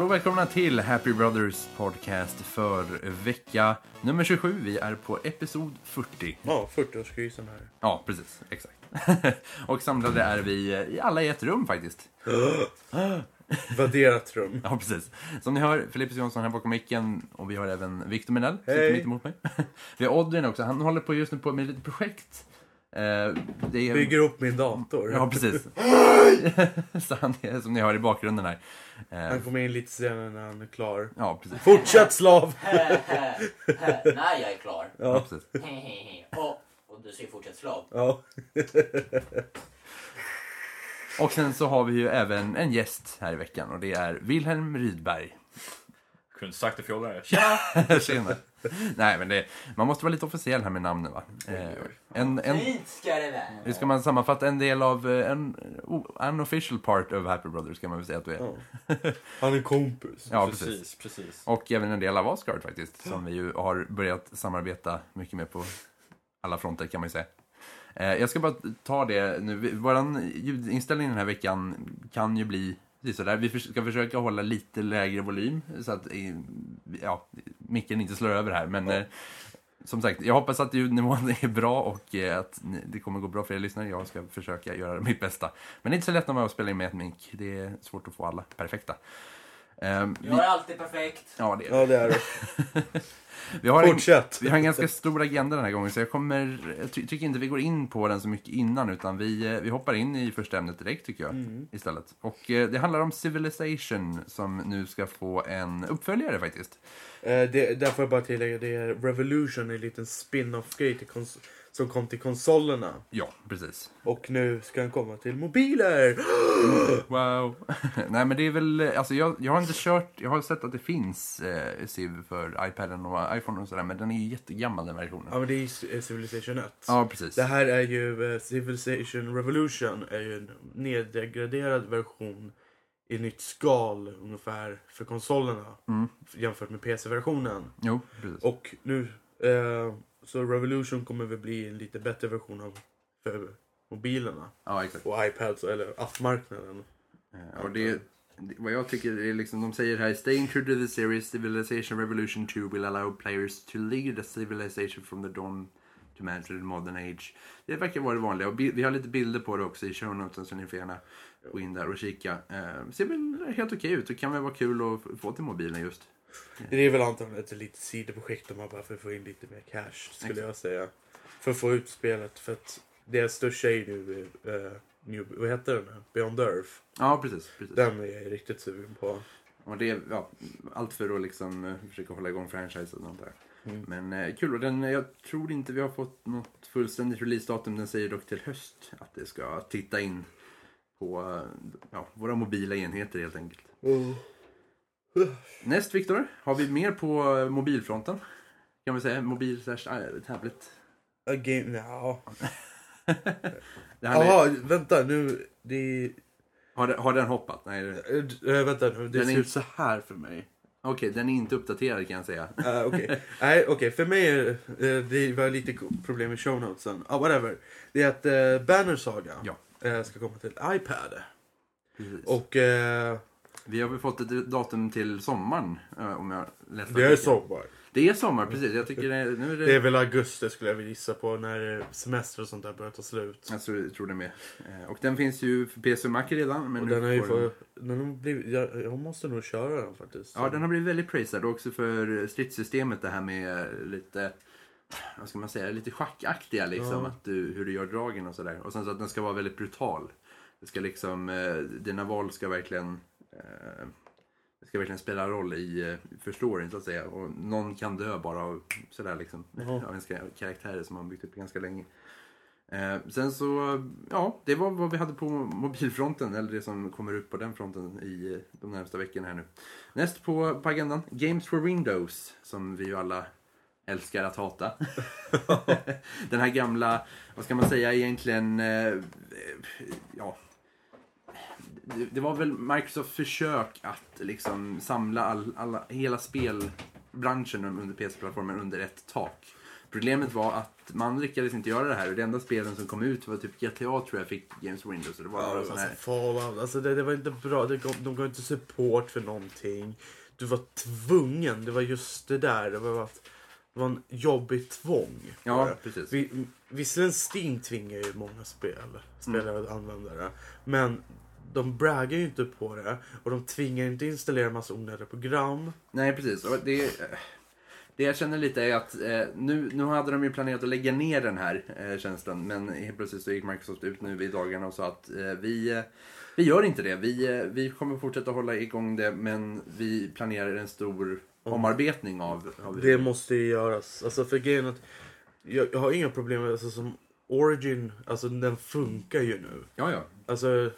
Hallå och välkomna till Happy Brothers podcast för vecka nummer 27. Vi är på episod 40. Ja, 40-årskrisen här. Ja, precis. Exakt. och samlade är vi i alla i ett rum faktiskt. Vadderat rum. Ja, precis. Som ni hör, Filippus Jonsson här bakom micken och vi har även Victor Minell Hej. sitter mitt emot mig. vi har Odrin också. Han håller på just nu på med lite projekt. Eh, det är... Bygger upp min dator. Ja, precis. Så han är, som ni hör i bakgrunden här. Eh, Han kommer in lite senare när han är klar. ja, precis. Fortsätt slav! När jag är klar. Ja, precis. och, och du säger fortsätt slav. Ja. Och sen så har vi ju även en gäst här i veckan och det är Wilhelm Rydberg. Kunde sagt det fjollar. Tjena! Nej, men det, man måste vara lite officiell här med namnen va? Eh, en, en, Fint ska det vara. hur ska man sammanfatta en del av eh, en oh, unofficial part of Happy Brothers kan man väl säga att du är. Ja. Han är kompis. Ja, precis. precis, precis. Och även en del av Asgard faktiskt, som vi ju har börjat samarbeta mycket med på alla fronter kan man ju säga. Eh, jag ska bara ta det nu. Våran ljudinställning den här veckan kan ju bli sådär. Vi ska försöka hålla lite lägre volym så att eh, ja, micken inte slår över här. Men eh, som sagt, jag hoppas att ljudnivån är bra och eh, att det kommer gå bra för er lyssnare. Jag ska försöka göra mitt bästa. Men det är inte så lätt när man spela in med ett mick. Det är svårt att få alla perfekta. Eh, vi, Jag är alltid perfekt. ja, det är. Ja, det är det. Vi har, en, vi har en ganska stor agenda den här gången så jag kommer, jag ty tycker inte vi går in på den så mycket innan utan vi, eh, vi hoppar in i första ämnet direkt tycker jag istället. Och eh, det handlar om Civilization som nu ska få en uppföljare faktiskt. Eh, det, där får jag bara tillägga, det är Revolution, en liten spin-off grej till kons- som kom till konsolerna. Ja, precis. Och nu ska den komma till mobiler! Wow. Nej men det är väl, alltså jag, jag har inte kört, jag har sett att det finns eh, Civ för iPaden och iPhone och sådär men den är ju jättegammal den versionen. Ja, men det är ju eh, Civilization 1. Ja, precis. Det här är ju eh, Civilization Revolution är ju en nedgraderad version i nytt skal ungefär för konsolerna Mm. jämfört med PC-versionen. Jo, precis. Och nu eh, så Revolution kommer väl bli en lite bättre version av för mobilerna Ja, exakt. och iPads eller appmarknaden. Eh, Och det, det- vad jag tycker är liksom, de säger här, staying true to the series, Civilization Revolution 2 will allow players to lead the civilization from the dawn to man to the modern age. Det verkar vara det vanliga och vi har lite bilder på det också i show notes så ni får gärna gå in där och kika. Eh, ser väl helt okej ut, det kan väl vara kul att få till mobilen just. Det är väl antagligen ett litet sidoprojekt de har bara för att få in lite mer cash skulle Exakt. jag säga. För att få ut spelet för att deras största är ju uh, New, vad heter den? Beyond Earth. Ja, precis. precis. Den är jag riktigt sugen på. Och det är ja, allt för att liksom eh, försöka hålla igång franchisen och sånt där. Mm. Men eh, kul, och den, jag tror inte vi har fått något fullständigt releasedatum. Den säger dock till höst att det ska titta in på eh, ja, våra mobila enheter helt enkelt. Näst Viktor, har vi mer på eh, mobilfronten? Kan vi säga mobil slash eh, tablet. A game, ja. Det här är, Jaha, vänta nu. Det har, den- har den hoppat? Nej, äh, vänta nu. Det Den ser är- ut så här för mig. okej, den är inte uppdaterad kan jag säga. Uh, Okej, Nej, okej, för mig eh, det var lite problem med show notesen. Ah, whatever. Det är att uh, Banner Saga Ja. eh, ska komma till iPad. Precis. Och Vi har väl fått ett datum till sommaren. eh, Om jag läser det är sommar. Det är sommar, precis. Jag tycker det, nu är det... Det är väl augusti skulle jag vilja gissa på när semester och sånt där börjar ta slut. Jag tror, jag tror det med. Eh, Och den finns ju för PC och Mac redan. Men Och den har ju får den- fått, den har blivit, jag, jag måste nog köra den faktiskt. Ja, den har blivit väldigt praisad. Och också för stridssystemet det här med lite... Vad ska man säga? Lite schackaktiga liksom. Ja. Att du, hur du gör dragen och sådär. Och sen så att den ska vara väldigt brutal. Det ska liksom... eh, Dina val ska verkligen... eh, Det ska verkligen spela roll i eh, för storyn så att säga. Och någon kan dö bara av sådär liksom. Jaha. Av ens ka- karaktärer som man byggt upp ganska länge. Eh, sen så, ja, det var vad vi hade på mobilfronten, eller det som kommer upp på den fronten i eh, de närmsta veckorna här nu. Näst på, på agendan, Games for Windows, som vi ju alla älskar att hata. den här gamla, vad ska man säga egentligen, eh, ja. Det, var väl Microsofts försök att liksom samla all, alla, hela spelbranschen under PC-plattformen under ett tak. Problemet var att man lyckades inte göra det här och det enda spelen som kom ut var typ GTA tror jag fick Games Windows. Och det var Ja, var här... Fallout, alltså det, det var inte bra. Det gav, de gav inte support för någonting. Du var tvungen, det var just det där. Det var, att, det var en jobbig tvång. Ja, precis. Vi, visserligen Steam tvingar ju många spel, spelare Mm. att använda det. Men de braggar ju inte på det och de tvingar inte installera massa onödiga program. Nej, precis. Och det, det jag känner lite är att eh, nu, nu hade de ju planerat att lägga ner den här eh, tjänsten. Men helt plötsligt så gick Microsoft ut nu i dagarna och sa att eh, vi, eh, vi gör inte det. Vi, eh, vi kommer fortsätta hålla igång det men vi planerar en stor omarbetning av, av Det måste ju göras. Alltså för grejen att jag, jag har inga problem med alltså, som Origin, alltså den funkar ju nu. Ja, ja. Alltså,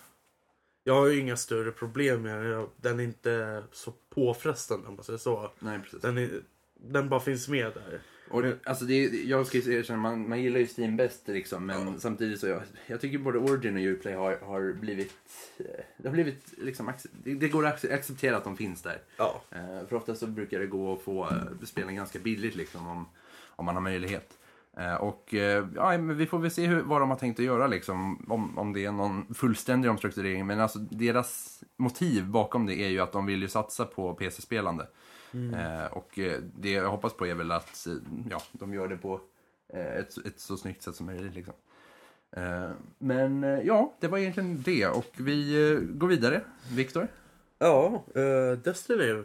jag har ju inga större problem med den. Den är inte så påfrestande om man säger så. Nej, precis. Den, är, den bara finns med där. Och det, alltså det, är- jag ska ju erkänna, man, man gillar ju Steam bäst liksom, men samtidigt så jag, jag tycker både Origin och Uplay har, har blivit, eh, det har blivit liksom, acce- det, det går att acceptera att de finns där. Ja. Eh, för ofta så brukar det gå att få eh, spelen ganska billigt liksom om, om man har möjlighet. Eh, och eh, ja, men vi får väl se hur, vad de har tänkt att göra liksom, om, om det är någon fullständig omstrukturering. Men alltså deras motiv bakom det är ju att de vill ju satsa på PC-spelande. Eh, och eh, det jag hoppas på är väl att ja, de gör det på eh, ett, ett så snyggt sätt som möjligt. Liksom. Eh, men ja, det var egentligen det. Och vi eh, går vidare. Viktor? Ja, uh, Destiny.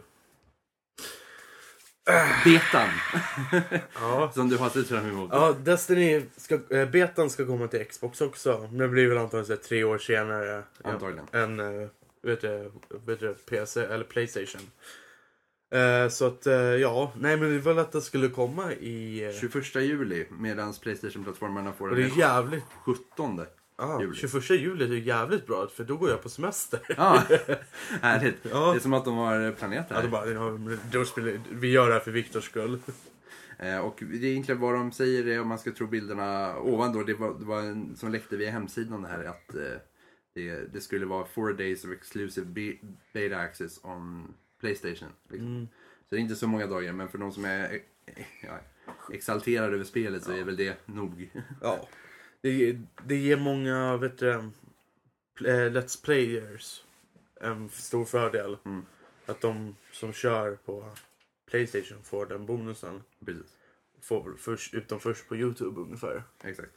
Betan, Ja. som du har sett fram emot. Ja, Destiny ska, eh, betan ska komma till Xbox också. Men det blir väl antagligen så tre år senare. Antagligen. Än, uh, vet du, vet du, PC eller Playstation. Eh, så att, eh, ja, nej men det var väl att det skulle komma i... eh, 21 juli, medan Playstation-plattformarna får den det är jävligt... 17. Ah, juli. 21 juli är jävligt bra för då går jag på semester. Ja, härligt. Ja. Det är som att de har planerat det Ja, här. bara, ja, men då spelar, vi gör det här för Viktors skull. Eh, Och det är egentligen vad de säger är, om man ska tro bilderna ovan då, det var, det var en som läckte via hemsidan det här att eh, det, det skulle vara four days of exclusive be- beta access on Playstation. Liksom. Så det är inte så många dagar, men för de som är eh, ja, exalterade över spelet så är väl det nog. Ja. Det, det ger många, vet du, eh, Let's Players en stor fördel. Mm. Att de som kör på Playstation får den bonusen. Precis. Får först, utom först på Youtube ungefär. Exakt.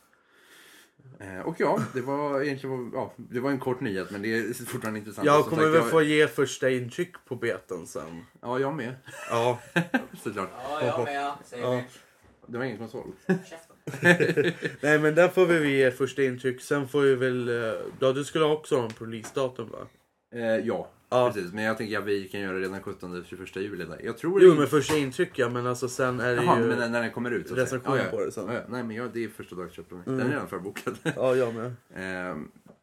Eh, och ja, det var egentligen ja, det var en kort nyhet men det är fortfarande intressant. Jag kommer sagt, väl jag, få ge första intryck på betan sen. Ja, jag med. Ja, Såklart. Ja, jag med. Säger Ja. Det var ingen konsol. Nej men där får vi ge första intryck. Sen får vi väl, eh, ja du skulle också ha en releasedatum va? Eh, ja, Ja. precis. Men jag tänker att vi kan göra det redan 17-21 juli. Där. Jag tror Jo det... men första intryck ja, men alltså sen är det Jaha, ju... men när, den kommer ut. så att säga. recension Ja, på det sen. Ja, ja. Nej, men jag, det är första den. Mm. Den är redan förbokad. Ja, jag med. Eh,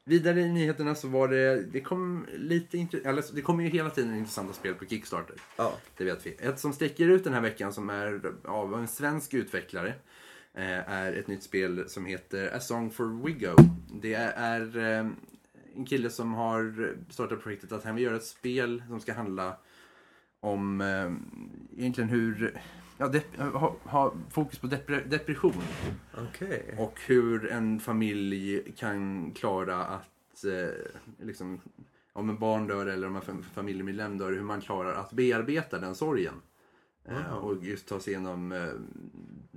vidare i nyheterna så var det, det kom lite intre- eller, det kommer ju hela tiden intressanta spel på Kickstarter. Ja. Det vet vi. Ett som sticker ut den här veckan som är av en svensk utvecklare är ett nytt spel som heter A Song for Wiggo. Det är eh, en kille som har startat projektet att han vill göra ett spel som ska handla om eh, egentligen hur Ja, ha, ha fokus på depre- depression Okej. och hur en familj kan klara att eh, liksom, om en barn dör eller om en fam- familjemedlem dör, hur man klarar att bearbeta den sorgen. Eh, Wow. och just ta sig igenom, eh,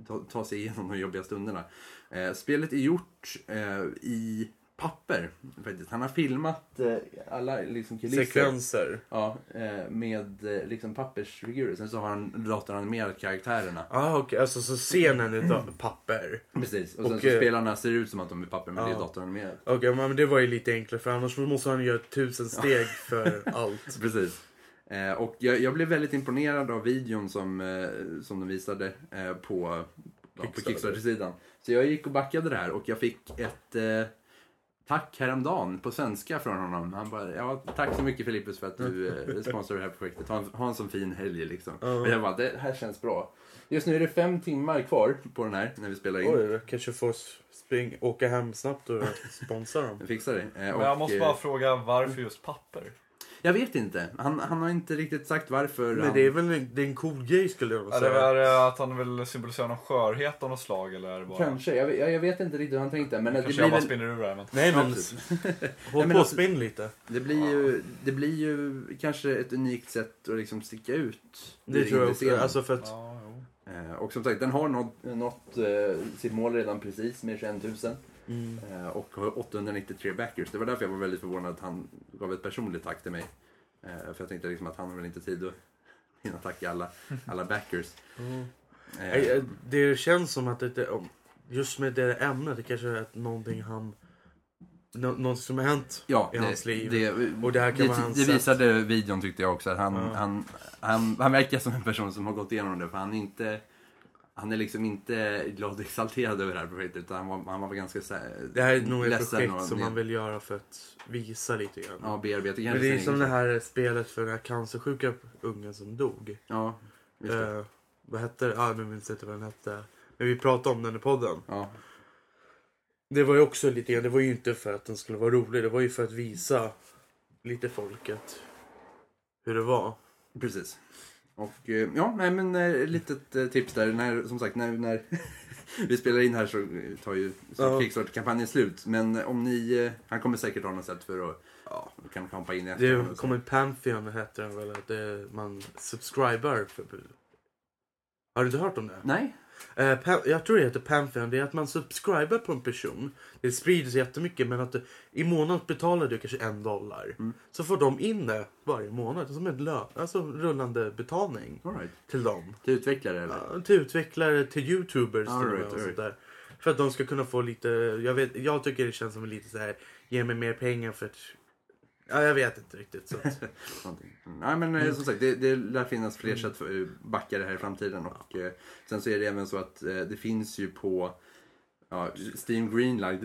ta, ta sig igenom de jobbiga stunderna. Eh, spelet är gjort eh, i papper. Faktiskt. Han har filmat eh, alla liksom, kulisser. Sekvenser. Ja, eh, med eh, liksom pappersfigurer. Sen så har han datoranimerat karaktärerna. Ah, okej. Alltså så scenen är da- papper. Precis. Och sen Och, så eh, spelarna ser ut som att de är papper men det Ja. är datoranimerat. Okej, men det var ju lite enklare för annars måste han göra tusen steg för allt. Precis. Eh, och jag, jag blev väldigt imponerad av videon som, eh, som de visade eh, på, på Kickstarter. Kickstarter-sidan. Så jag gick och backade det här och jag fick ett eh, tack häromdagen på svenska från honom. Han bara, ja tack så mycket Filippus för att du eh, sponsrar det här projektet. Ha en, ha en sån fin helg liksom. Ja. Och jag bara, det här känns bra. Just nu är det fem timmar kvar på den här när vi spelar in. Oj, jag kanske får spring, åka hem snabbt och sponsra dem. Jag fixar det. Eh, Men och, jag måste bara fråga varför just papper? Jag vet inte. Han, han har inte riktigt sagt varför. Men han... det är väl en, det är en cool grej skulle jag vilja Är det säga. väl att han vill symbolisera någon skörhet av något slag eller det bara... Kanske. Jag, vet- jag, jag vet inte riktigt hur han tänkte. Men det Kanske blir, jag bara väl, spinner ur det här men... Nej men, håll på och alltså- spinn lite. det, blir ju, det blir ju kanske ett unikt sätt att liksom sticka ut. Det i tror jag också. Alltså för att, Ja. Eh, Och som sagt, den har nått, nått eh, sitt mål redan precis med 21 000. Mm, eh, och har 893 backers. Det var därför jag var väldigt förvånad att han gav ett personligt tack till mig. Eh, för jag tänkte liksom att han har väl inte tid att hinna tacka alla, alla backers. mm. Eh, eh, Det känns som att det, just med det ämnet, det kanske är någonting han... Nå, något som har hänt. ja, i hans liv. Det, Och det här kan det, hans det visade videon tyckte jag också. Att han, Ja. han, han, han verkar som en person som har gått igenom det. För han är inte... Han är liksom inte glad och exalterad över det här projektet utan han var, han var ganska så här, Det här är nog ett projekt som man vill göra för att visa lite grann. Ja, bearbeta. Men det är som det här spelet för den här cancersjuka ungen som dog. Ja, just det. Eh, vad hette det? Ah, nu minns jag inte vad den hette. Men vi pratade om den i podden. Ja, Det var ju också lite grann, det var ju inte för att den skulle vara rolig. Det var ju för att visa lite folket hur det var. precis. Och eh, ja, nej men eh, litet eh, tips där. När, som sagt, när, när vi spelar in här så tar ju så Ja. Kickstarter-kampanjen slut. Men om ni, han kommer säkert ha något sätt för att Ja. kan hoppa in i Det kommer Pantheon hette den väl? Att det, man subscriber. Har du inte hört om det? Nej, Eh, jag tror det heter Pantheon. Det är att man subscriber på en person. Det sprider sig jättemycket men att du, i månaden betalar du kanske en dollar. Mm. Så får de in det varje månad som en lön, alltså rullande betalning right. till dem. Till utvecklare eller? Ja, till utvecklare, till youtubers All till right, och sånt där. För att de ska kunna få lite, jag, vet, jag tycker det känns som lite så här, ge mig mer pengar för att, ja jag vet inte riktigt. Så att. Mm. Nej men eh, som sagt, det, det lär finnas fler sätt för att backa det här i framtiden. Och, eh, sen så är det även så att eh, det finns ju på ja, Steam Greenlight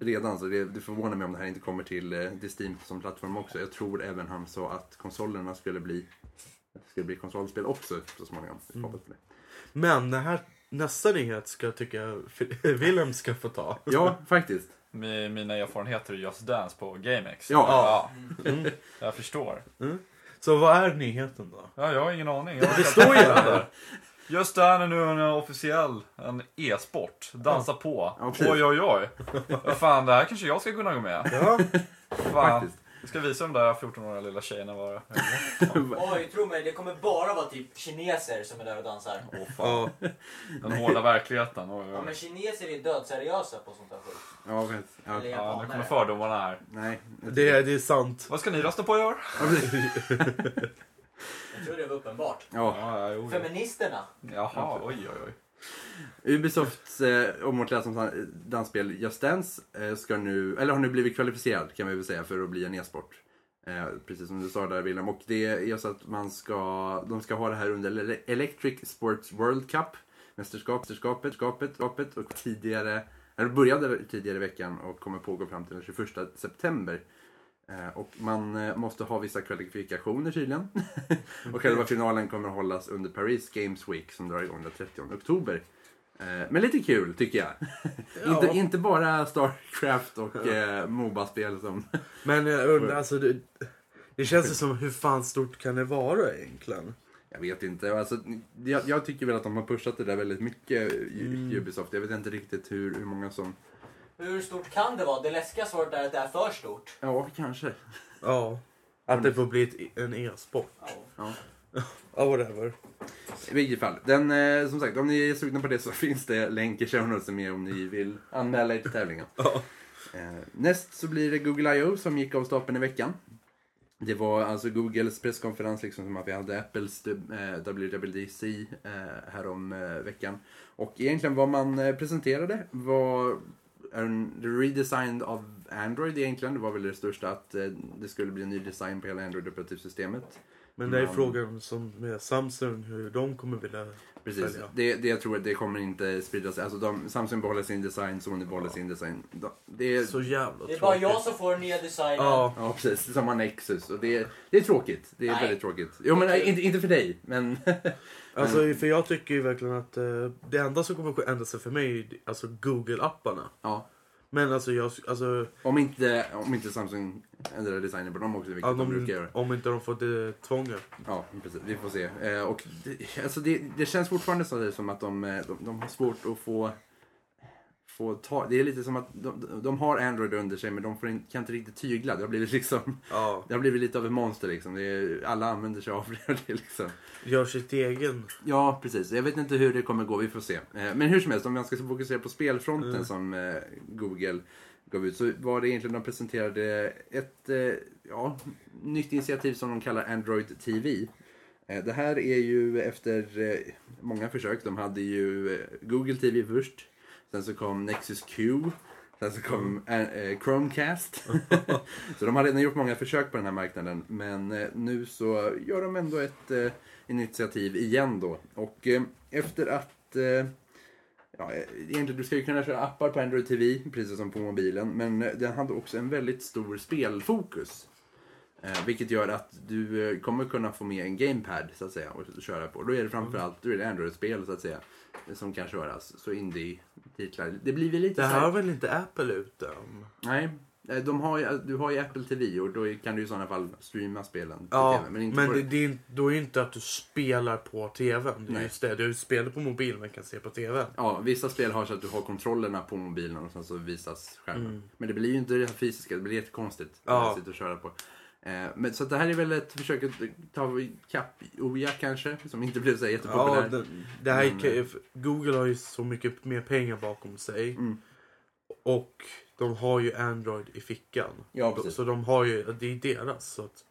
redan. Så det, det förvånar mig om det här inte kommer till, eh, till Steam som plattform också. Jag tror även han sa att konsolerna skulle bli skulle bli konsolspel också så småningom. Det. men det här, nästa nyhet ska jag tycka Willem ska få ta. Ja, faktiskt. Med mina erfarenheter i Just Dance på GameX. Ja. ja. Mm. Jag förstår. Så vad är nyheten då? Ja, jag har ingen aning. Jag Det står ju där. Just här är nu en officiell en e-sport. Dansa på. Ja, precis. oj, oj, oj. Vad fan, det här kanske jag ska kunna gå med. Ja, Fan. Faktiskt. Jag ska visa de där 14-åriga lilla tjejerna vad Oj, tro mig, det kommer bara vara typ kineser som är där och dansar. Åh fan. ja. Den hårda verkligheten. Oj, Ja, oj. men kineser är dödseriösa på sånt här skit. Ja, vet. Ja, Eller Ja, nu kommer fördomarna här. nej. Det, är- det är sant. Vad ska ni rösta på i år? Ja. Jag tror det var uppenbart. Ja. Ja. Feministerna. Jaha, oj, oj, oj. Ubisofts eh, omortlat som dansspel Just Dance eh, ska nu, eller har nu blivit kvalificerad kan vi väl säga för att bli en e-sport. Eh, precis som du sa där William. Och det är så att man ska, de ska ha det här under Electric Sports World Cup. Mästerskapet, mästerskapet, skapet, skapet och tidigare, eller började tidigare i veckan och kommer pågå fram till den 21 september. Eh, och man eh, måste ha vissa kvalifikationer tydligen. och själva finalen kommer att hållas under Paris Games Week som drar igång den 30 oktober. Eh, men lite kul tycker jag. inte, inte bara Starcraft och eh, Moba-spel som... Men jag undrar, alltså det, det känns ju som hur fan stort kan det vara egentligen? Jag vet inte. Alltså, jag, jag tycker väl att de har pushat det där väldigt mycket, Mm. Ubisoft. Jag vet inte riktigt hur, hur många som... Hur stort kan det vara? Det läskiga svaret är att det är för stort. Ja, kanske. Ja. Att det får bli ett, en e-sport. Ja. Ja. Whatever. I vilket fall. Den, eh, som sagt, om ni är sugna på det så finns det länk i show notes med om ni vill anmäla er till tävlingen. Ja. Eh, näst så blir det Google I.O. som gick av stapeln i veckan. Det var alltså Googles presskonferens, liksom som att vi hade Apples eh, WWDC eh, härom eh, veckan. Och egentligen vad man eh, presenterade var en redesign av Android egentligen. Det var väl det största att eh, det skulle bli en ny design på hela Android-operativsystemet. Men det är Men- frågan som med Samsung hur de kommer vilja Precis, Sälja. det, det jag tror att det kommer inte sprida sig. Alltså de, Samsung behåller sin design, Sony behåller sin design. De, det är, Så jävla Det är bara tråkigt. jag som får den nya designen. Ja, ja precis, samma Nexus. Och det, är- det är tråkigt. Det är Nej. väldigt tråkigt. Jo men inte, inte för dig, men alltså för jag tycker ju verkligen att eh, det enda som kommer att ändra sig för mig är alltså Google-apparna. ja. Men alltså jag, alltså Om inte, om inte Samsung ändrar designen på dem också, vilket ja, de, brukar de, göra. om inte de får det tvånget. Ja, precis. Vi får se. Eh, och det, alltså det, det känns fortfarande så som att de, eh, de, de har svårt att få, få ta... Det är lite som att de, de har Android under sig men de får in, kan inte riktigt tygla. Det har blivit liksom... Ja, Det har blivit lite av ett monster liksom. Är, alla använder sig av det. liksom. gör sitt egen. Ja, precis. Jag vet inte hur det kommer gå. Vi får se. Eh, Men hur som helst, om man ska fokusera på spelfronten Mm. som eh, Google gav ut så var det egentligen de presenterade ett eh, ja, nytt initiativ som de kallar Android TV. Det här är ju efter många försök. De hade ju Google TV först. Sen så kom Nexus Q. Sen så kom eh, eh, Chromecast. så de har redan gjort många försök på den här marknaden. Men eh, nu så gör de ändå ett initiativ igen då. Och efter att... Ja, egentligen, du ska ju kunna köra appar på Android TV, precis som på mobilen. Men den hade också en väldigt stor spelfokus. Vilket gör att du kommer kunna få med en gamepad så att säga och köra på. Då är det framförallt Android-spel så att säga som kan köras. Så indie-titlar. Det blir väl lite Det här har väl inte Apple ute? om? Nej, eh, de har ju, du har ju Apple TV och då kan du i sådana fall streama spelen på Ja, TV. Men, inte men det, det är, då är det inte att du spelar på tvn. Nej. just det, du spelar på mobilen men kan se på tvn. Ja, vissa spel har så att du har kontrollerna på mobilen och sen så visas skärmen. Mm. Men det blir ju inte det här fysiska, det blir jättekonstigt Ja. att sitta och köra på. Eh, men, så det här är väl ett försök att ta ikapp Oja kanske, som inte blev så här Ja, jättepopulär. det, det här Men, är, Google har ju så mycket mer pengar bakom sig. Mm. Och de har ju Android i fickan. Ja, precis. Så de har ju, det är deras. Så att,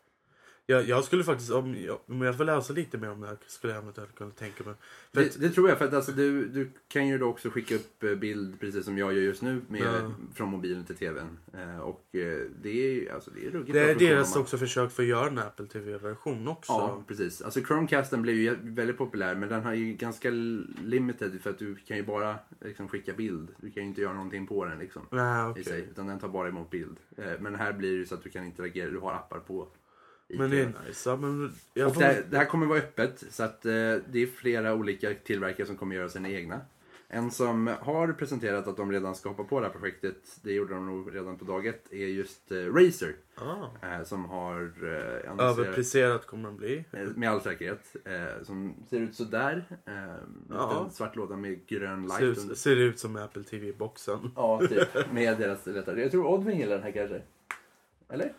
jag, jag skulle faktiskt, om jag, om jag får läsa lite mer om det här, skulle jag eventuellt kunna tänka mig. För att, Det, det tror jag, för att alltså, du, du kan ju då också skicka upp eh, bild precis som jag gör just nu med, Ja. från mobilen till tvn. Eh, och eh, det är, alltså, det är ruggigt det är deras också försök för att göra en Apple TV-version också. Ja, precis. Alltså Chromecasten blev ju väldigt populär men den har ju ganska limited för att du kan ju bara liksom, skicka bild. Du kan ju inte göra någonting på den liksom. Nej, I okej. sig, utan den tar bara emot bild. Eh, Men här blir det ju så att du kan interagera, du har appar på. Men det är nice. Ja, men jag Och får, det, här- det här kommer vara öppet så att eh, det är flera olika tillverkare som kommer göra sina egna. En som har presenterat att de redan ska hoppa på det här projektet, det gjorde de nog redan på dag ett, är just eh, Razer. ah, Eh, som har eh, annonserat, överpriserat kommer den bli. eh, med all säkerhet, eh, som ser ut sådär. Eh, Ja. En svart låda med grön light Ser ut, ser ut som Apple TV-boxen. Ja, typ. Med deras lättare. Jag tror Oddvin gillar den här kanske. Eller?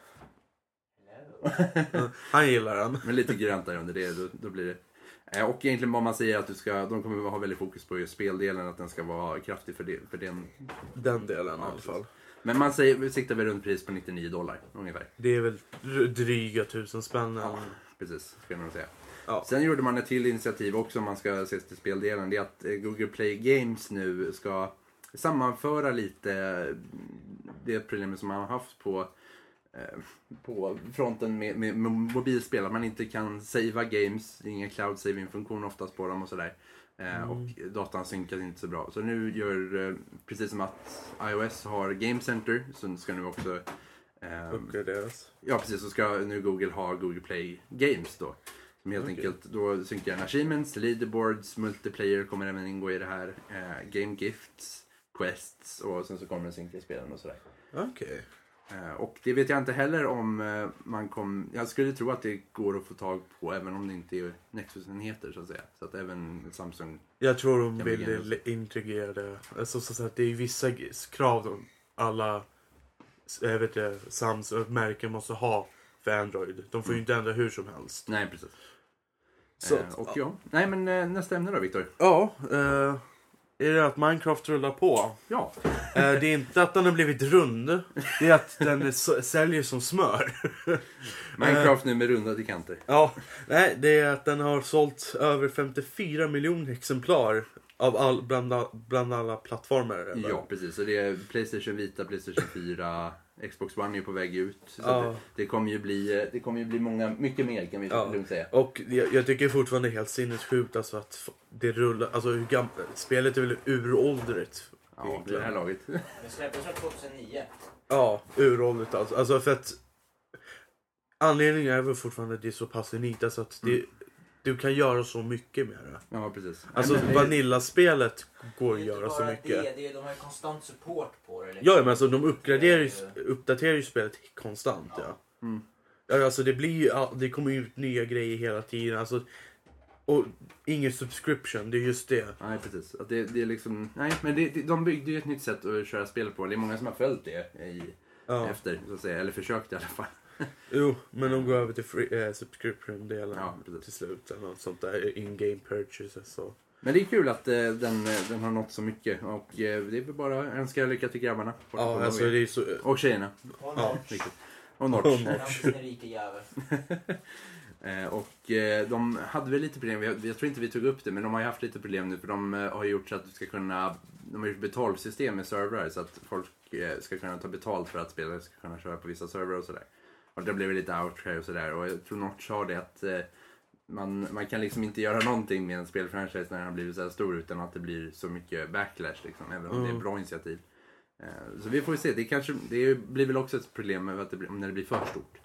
Han gillar den. Men lite grönt där under det, då, då blir det. Eh, Och egentligen vad man säger att du ska, de kommer ha väldigt fokus på just speldelen, att den ska vara kraftig för, det, för den. Den delen i alla fall. Men man säger, vi siktar väl runt pris på 99 dollar ungefär. Det är väl dr- dryga tusen spänn. Ja, precis, ska jag nog säga. Ja. Sen gjorde man ett till initiativ också om man ska se till speldelen. Det är att eh, Google Play Games nu ska sammanföra lite det problemet som man har haft på på fronten med, med, med mobilspel. Man inte kan savea games. Ingen cloud saving funktion oftast på dem och sådär. Eh, Och datan synkas inte så bra. Så nu gör, eh, precis som att iOS har Game Center, så ska nu också eh, Uppgraderas. Ja precis, så ska nu Google ha Google Play Games då. Som helt Okej. enkelt, då synkar den achievements, leaderboards, multiplayer kommer även ingå i det här. Eh, game gifts, quests och sen så kommer den synka i spelen och sådär. Okej. Eh, och det vet jag inte heller om eh, man kom, jag skulle tro att det går att få tag på även om det inte är Nexus-enheter så att säga. Så att även Samsung, Jag tror de vill integrera det. Alltså, så att det är vissa krav de alla jag vet inte, Samsung-märken måste ha för Android. De får ju inte ändra hur som helst. nej precis. Så, eh, och ja, nej men eh, nästa ämne då Viktor. Ja, eh, är det att Minecraft rullar på? Ja, Eh, det är inte att den har blivit rund. Det är att den säljer som smör. Minecraft nu med rundade kanter. Ja, nej, det är att den har sålt över 54 miljoner exemplar av all, bland, bland alla plattformar. eller? Ja, precis. Så det är Playstation Vita, Playstation 4, Xbox One är ju på väg ut. Så Ja. det, det kommer ju bli, eh, det kommer ju bli många, mycket mer kan vi Ja. lugnt säga. Och jag, jag tycker fortfarande helt sinnessjukt alltså att det rullar, alltså hur gam- spelet är väl uråldrigt. Ja, det här laget. Det släpptes väl 2009? Ja, uråldrigt alltså. Alltså för att anledningen är väl fortfarande att det är så pass unikt alltså att det, du kan göra så mycket med det. Ja, precis. Alltså Nej, men det- Vanilla-spelet går att göra så mycket. Det, det, är- de har ju konstant support på det. liksom. Ja men alltså de uppgraderar ju, uppdaterar ju spelet konstant ja. Mm. ja alltså det blir ju, det kommer ju ut nya grejer hela tiden. Alltså, och ingen subscription, det är just det. Nej, precis. Att det, det är liksom, nej, men det, det, de byggde ju ett nytt sätt att köra spel på. Det är många som har följt det i, Ja. efter, så att säga. Eller försökt i alla fall. Jo, men de går över till free, eh, subscription-delen Ja, till slut. Eller något sånt där in-game purchases. Så. Men det är kul att eh, den, eh, den har nått så mycket. Och eh, det är väl bara att önska lycka till grabbarna. Ja, alltså det är så... Och tjejerna. Och Ja. Notch. Riktigt. Och Notch. Och de hade väl lite problem, jag, tror inte vi tog upp det, men de har ju haft lite problem nu för de har gjort så att du ska kunna, de har gjort betalsystem med servrar så att folk ska kunna ta betalt för att spelare ska kunna köra på vissa servrar och sådär. Och det blev lite outcry och sådär och jag tror Notch har det att eh, man, man kan liksom inte göra någonting med en spelfranchise när den har blivit så här stor utan att det blir så mycket backlash liksom, även om det är Mm. bra initiativ. Eh, så vi får ju se, det, kanske, det blir väl också ett problem med att det blir, när det blir för stort.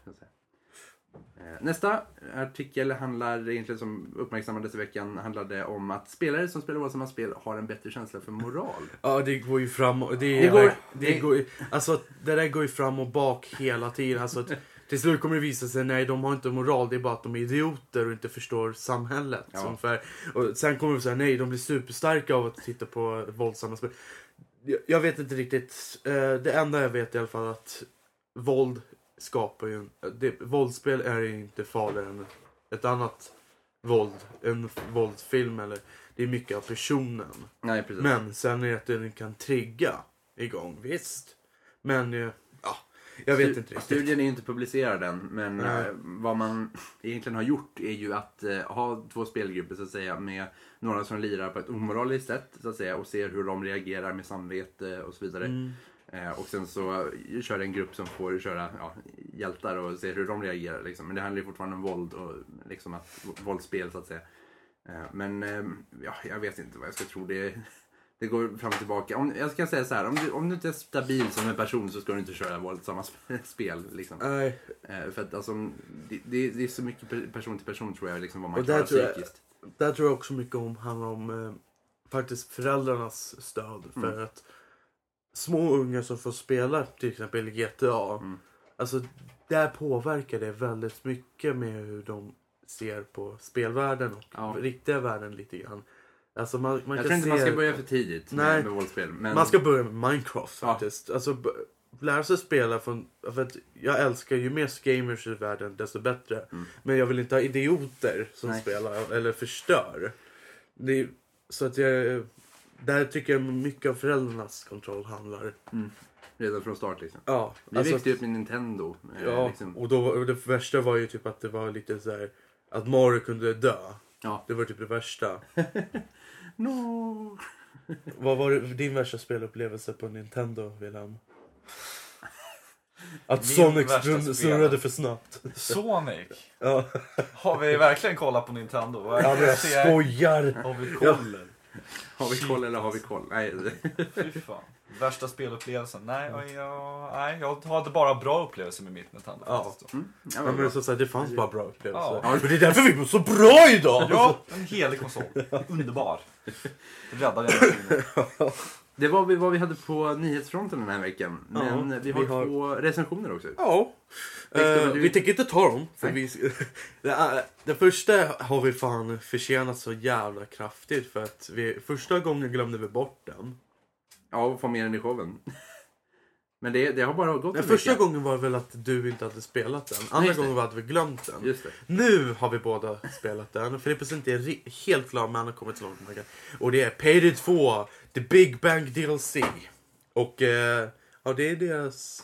Eh, Nästa artikel handlar egentligen som uppmärksammades i veckan handlade om att spelare som spelar våldsamma spel har en bättre känsla för moral. Ja, det går ju fram och... Det, Det går- det, det- går Alltså, det där går ju fram och bak hela tiden. Alltså, att, till slut kommer det visa sig, nej de har inte moral, det är bara att de är idioter och inte förstår samhället. Ja. Ungefär. Och sen kommer det säga, nej de blir superstarka av att titta på våldsamma spel. Jag, jag vet inte riktigt. Eh, det enda jag vet i alla fall att våld skapar ju... en- Det, våldsspel är ju inte farligare än ett annat våld. En våldsfilm eller... Det är mycket av personen. Nej. Men sen är det att den kan trigga igång, visst. Men, eh, jag vet inte riktigt. Studien är ju inte publicerad än, men eh, vad man egentligen har gjort är ju att eh, ha två spelgrupper så att säga med några som lirar på ett omoraliskt sätt så att säga och ser hur de reagerar med samvete och så vidare. Mm. Eh, och sen så kör en grupp som får köra ja, hjältar och se hur de reagerar. Liksom. Men det handlar ju fortfarande om våld och liksom att, våldsspel så att säga. Eh, men ja, jag vet inte vad jag ska tro. Det, det går fram och tillbaka. Om, jag ska säga så här, om du, om du inte är stabil som en person så ska du inte köra våldsamma sp- spel. Liksom. Nej, Eh, för att alltså, det, det, det är så mycket per- person till person tror jag, liksom, vad man Och klarar tror jag- psykiskt. där tror jag också mycket om handlar om eh, faktiskt föräldrarnas stöd. För Mm. att små unga som får spela till exempel GTA. Mm. Alltså, där påverkar det väldigt mycket med hur de ser på spelvärlden och Ja. riktiga världen lite grann. Alltså man, man Jag tror inte se... man ska börja för tidigt Nej. med, våldsspel. Men... Man ska börja med Minecraft Ja. faktiskt. Alltså, b- lära sig spela från... För att jag älskar ju mer gamers i världen desto bättre. Mm. Men jag vill inte ha idioter som Nej. spelar eller förstör. Det så att jag... Där tycker jag mycket av föräldrarnas kontroll handlar. Mm. Redan från start liksom. Ja, Vi alltså, växte upp med Nintendo. eh, ja liksom. och då, det värsta var ju typ att det var lite så här Att Mario kunde dö. Ja. Det var typ det värsta. No. Vad var din värsta spelupplevelse på Nintendo, Wilhelm? Att Min Sonic spel. snurrade för snabbt. Sonic? Ja, Har vi verkligen kollat på Nintendo? ja men jag skojar. Har vi koll? Har vi koll eller har vi koll? Nej. Fy fan. Värsta spelupplevelsen? Nej, jag, jag, nej, jag hade bara bra upplevelser med mitt Nintendo. Ja. Mm. Ja, bra. men så, så här, det fanns bara bra upplevelser. Ja. Och det är därför vi mår så bra idag! Ja, en helig konsol. Underbar. Räddade jag Det var vi, vad vi hade på nyhetsfronten den här veckan. Men Ja, vi har vi har- två recensioner också. Ja. Du- Vi tänker inte ta dem. För vi, det första har vi fan försenat så jävla kraftigt. För att vi, första gången glömde vi bort den. Ja, och få med den i showen. Men det, det har bara gått Den en första vecka. gången var väl att du inte hade spelat den. Andra just det. gången var att vi glömt den. Just det. Nu har vi båda spelat den. Filippus är inte ri- helt klar men han har kommit så långt man kan. Och det är Payday 2, The Big Bang DLC. Och eh, ja, det är deras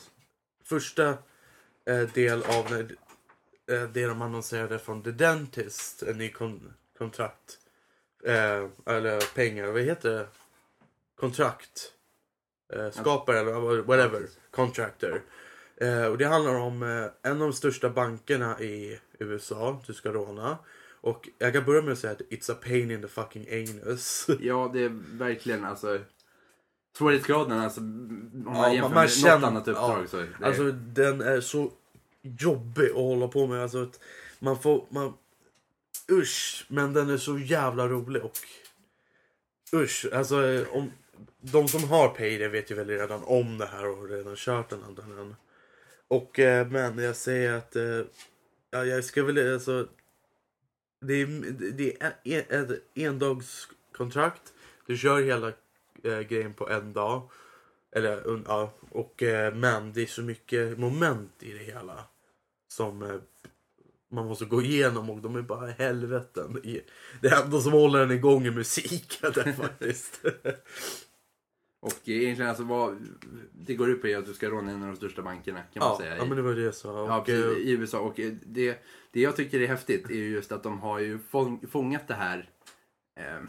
första eh, del av det, eh, det de annonserade från The Dentist. En ny kon- kontrakt. Eh, eller pengar, vad heter det? Kontrakt. Eh, skapare eller whatever. Contractor. Eh, och det handlar om eh, en av de största bankerna i USA råna. Och jag kan börja med att säga att it's a pain in the fucking anus. Ja, det är verkligen alltså... Svårighetsgraden, alltså om man Ja, jämför man med känner- något annat uppdrag ja. så... Det, Alltså den är så jobbig att hålla på med. Alltså, att man får... Man, usch, men den är så jävla rolig och... Usch, alltså om... De som har Payday vet ju väl redan om det här och har redan kört den andra. den. Och eh, men jag säger att... Eh, ja, jag ska väl alltså... Det är, det är ett, endagskontrakt. Du kör hela eh, grejen på en dag. Eller un- ja, och, eh, men det är så mycket moment i det hela. Som eh, man måste gå igenom och de är bara helveten. Det enda som håller den igång är musiken där faktiskt. Och egentligen alltså vad... Det går ut på är att du ska råna en av de största bankerna kan man ja, säga. ja, men det var det jag sa. Ja, Och, precis, eh, i USA. Och eh, det, det jag tycker är häftigt är ju just att de har ju fång, fångat det här. Eh,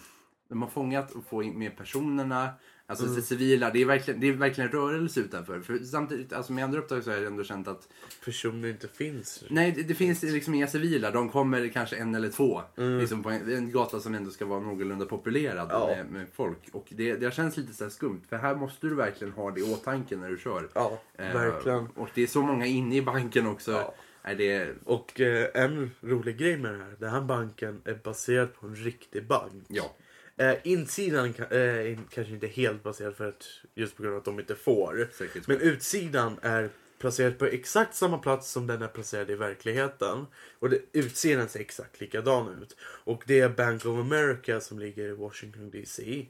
de har fångat och få in med personerna. Alltså Mm. det civila. Det är, verkligen, det är verkligen rörelse utanför. För samtidigt, alltså med andra uppdrag så har jag ändå känt att personer inte finns. nej, det, det finns liksom inga civila. De kommer kanske en eller två. Liksom på en, en gata som ändå ska vara någorlunda populerad Mm. Ja. med, med folk. Och det, det har känts lite så skumt. För här måste du verkligen ha det i åtanke när du kör. Ja, Eh, verkligen. Och det är så många inne i banken också. Ja. Är det, Och eh, en rolig grej med det här. Den här banken är baserad på en riktig bank. ja. Eh, insidan eh, är kanske inte helt baserad för att just på grund av att de inte får. Men utsidan är placerad på exakt samma plats som den är placerad i verkligheten. Och det, utsidan ser exakt likadan ut. Och det är Bank of America som ligger i Washington DC.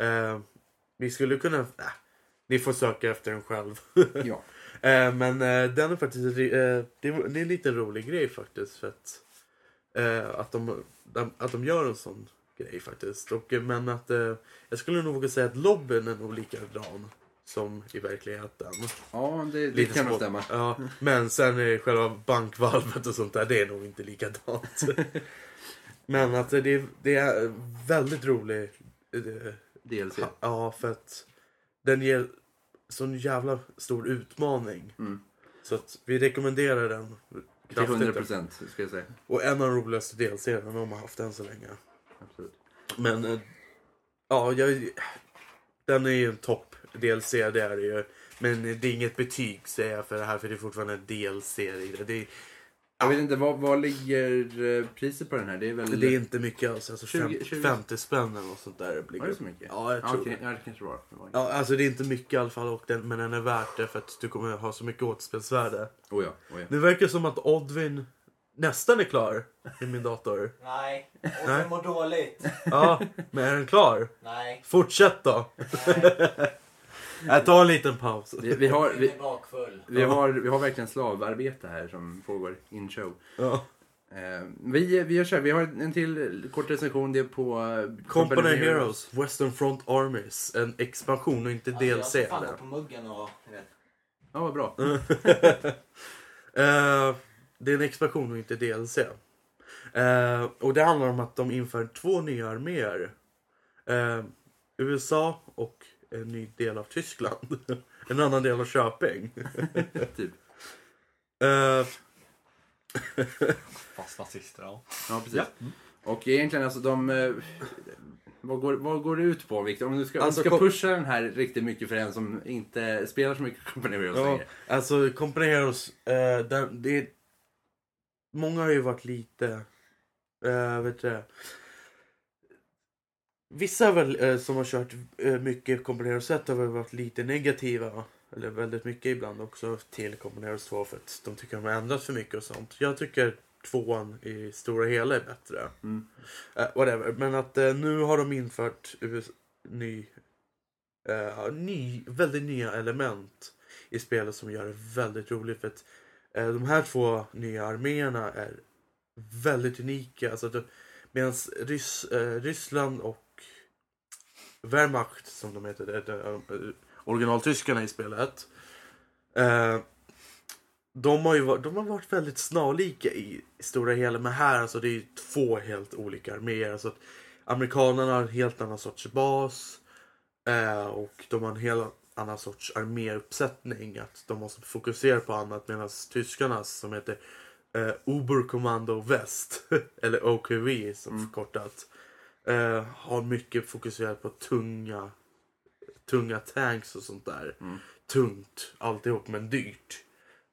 Eh, vi skulle kunna... Äh, ni får söka efter den själv. Ja. Eh, men eh, den är faktiskt... Eh, det, är, är en liten rolig grej faktiskt. För att, eh, att, de, att de gör en sån grej faktiskt. Och, eh, men att eh, jag skulle nog våga säga att lobbyn är nog likadan som i verkligheten. Ja, det, det Lite kan nog stämma. Ja, men sen är själva bankvalvet och sånt där, det är nog inte likadant. men att det, är- det är väldigt rolig. eh, DLC. Ja, för att den ger sån jävla stor utmaning. Mm. Så att vi rekommenderar den Till kraftigt. 100 procent, ska jag säga. Och en av de roligaste delserierna de har haft än så länge. Absolut. Men eh, ja, jag, den är ju en topp DLC, det är ju. Men det är inget betyg säger jag för det här, för det är fortfarande en DLC det. Det, Jag vet inte, vad, vad ligger eh, priset på den här? Det är väl... det är inte mycket alls. Alltså 20, 50, 20. 50 spänn eller något sånt där. Var det så mycket? Ja, jag Ja, tror okej. det. Ja, det kanske var... Ja, alltså det är inte mycket i alla fall, och den, men den är värt det för att du kommer ha så mycket återspelsvärde. Oh ja, oh ja. Det verkar som att Odvin nästan är klar i min dator. Nej, och jag mår dåligt. Ja, men är den klar? Nej, Fortsätt då! nej. Jag tar en liten paus. Vi, vi, har, Jag vi, vi, har, vi har verkligen slavarbete här som pågår in show. Ja. Eh, vi, vi, gör så här, vi har en till kort recension. Det är på eh, Company Heroes, Western Front Armies. En expansion och inte Alltså, jag DLC. ska fan på muggen och... Ja, vad bra. Eh, det är en expansion och inte DLC. Eh, och det handlar om att de inför två nya arméer. Eh, USA och en ny del av Tyskland. en annan del av Köping. Typ. Eh, Fast nazister, ja. Ja, precis. Ja. Och egentligen alltså de... eh, Vad går, vad går det ut på Victor? Om du ska, om Alltså, du ska kom- pusha den här riktigt mycket för en som inte spelar så mycket Company Heroes Ja, längre. alltså Company Heroes, eh, det är, många har ju varit lite, eh, vet du, Vissa väl, eh, som har kört eh, mycket Heroes 1 har väl varit lite negativa, eller väldigt mycket ibland också, till Heroes 2 för att de tycker de har ändrat för mycket och sånt. Jag tycker tvåan i stora hela är bättre. Mm. Eh, whatever. Men att nu har de infört US ny, ny, väldigt nya element i spelet som gör det väldigt roligt. För att Eh, de här två nya arméerna är väldigt unika. Alltså, Medan Rys, eh, Ryssland och Wehrmacht, som de heter, äh, originaltyskarna i spelet. Eh, de har ju varit, de har varit väldigt snarlika i stora hela. Men här alltså det är ju två helt olika arméer. Alltså att amerikanerna har en helt annan sorts bas. Eh, och de har en helt annan sorts arméuppsättning. Att de måste fokusera på annat medan tyskarnas som heter eh, Oberkommando Väst eller OKV som förkortat eh, har mycket fokuserat på tunga tunga tanks och sånt där. Tungt alltihop men dyrt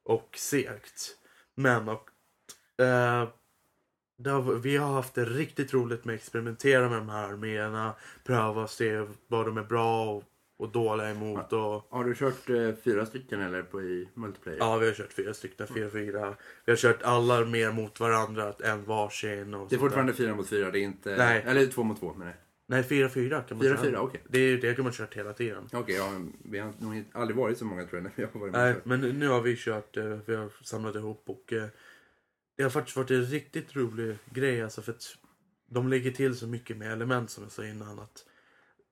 och segt. Men och, eh, har, vi har haft det riktigt roligt med att experimentera med de här arméerna. Pröva och se vad de är bra och, och dåliga emot. Och, Har du kört eh, fyra stycken eller på i multiplayer? ja, vi har kört fyra stycken, fyra, fyra. Vi har kört alla arméer mot varandra, en varsin. Och Det är fortfarande där. fyra mot fyra, det är inte... Nej. Eller två mot två, men det. Nej, fyra, fyra kan man Fyra, köra. fyra, okej. Det, är- det kan man kört hela tiden. Okej, ja, vi har nog aldrig varit så många tror jag när vi har varit med Nej, kört. men nu har vi kört, eh, vi har samlat ihop och eh, det har faktiskt varit en riktigt rolig grej alltså för att de lägger till så mycket med element som jag sa innan att